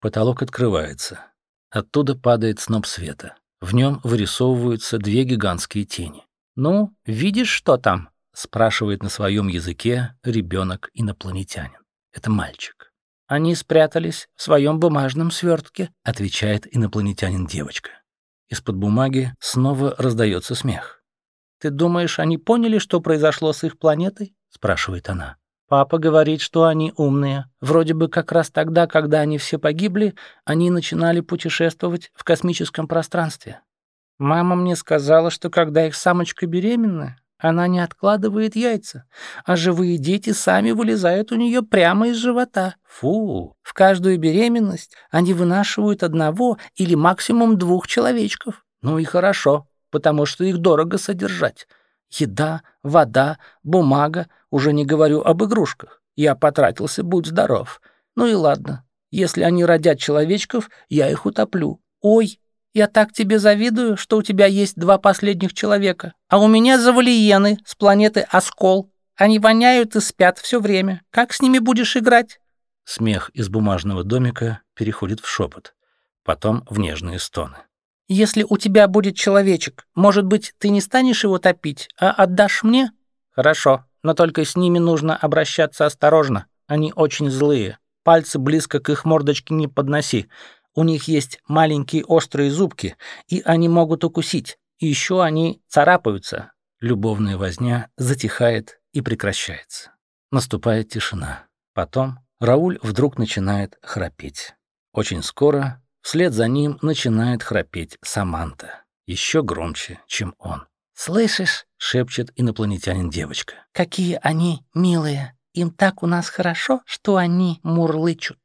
Потолок открывается. Оттуда падает сноп света. В нем вырисовываются две гигантские тени. «Ну, видишь, что там?» — спрашивает на своем языке ребенок-инопланетянин. Это мальчик. «Они спрятались в своем бумажном свертке», — отвечает инопланетянин-девочка. Из-под бумаги снова раздается смех. «Ты думаешь, они поняли, что произошло с их планетой?» — спрашивает она. «Папа говорит, что они умные. Вроде бы как раз тогда, когда они все погибли, они начинали путешествовать в космическом пространстве. Мама мне сказала, что когда их самочка беременна, она не откладывает яйца, а живые дети сами вылезают у нее прямо из живота. Фу! В каждую беременность они вынашивают одного или максимум двух человечков. Ну и хорошо, потому что их дорого содержать. Еда, вода, бумага, уже не говорю об игрушках. Я потратился, будь здоров. Ну и ладно, если они родят человечков, я их утоплю. Ой, я так тебе завидую, что у тебя есть два последних человека. А у меня завалиены с планеты Оскол. Они воняют и спят все время. Как с ними будешь играть?» Смех из бумажного домика переходит в шепот, потом в нежные стоны. «Если у тебя будет человечек, может быть, ты не станешь его топить, а отдашь мне?» «Хорошо, но только с ними нужно обращаться осторожно. Они очень злые. Пальцы близко к их мордочке не подноси. У них есть маленькие острые зубки, и они могут укусить. И еще они царапаются. Любовная возня затихает и прекращается. Наступает тишина. Потом Рауль вдруг начинает храпеть. Очень скоро вслед за ним начинает храпеть Саманта. Еще громче, чем он. «Слышишь?» — шепчет инопланетянин девочка. «Какие они милые! Им так у нас хорошо, что они мурлычут».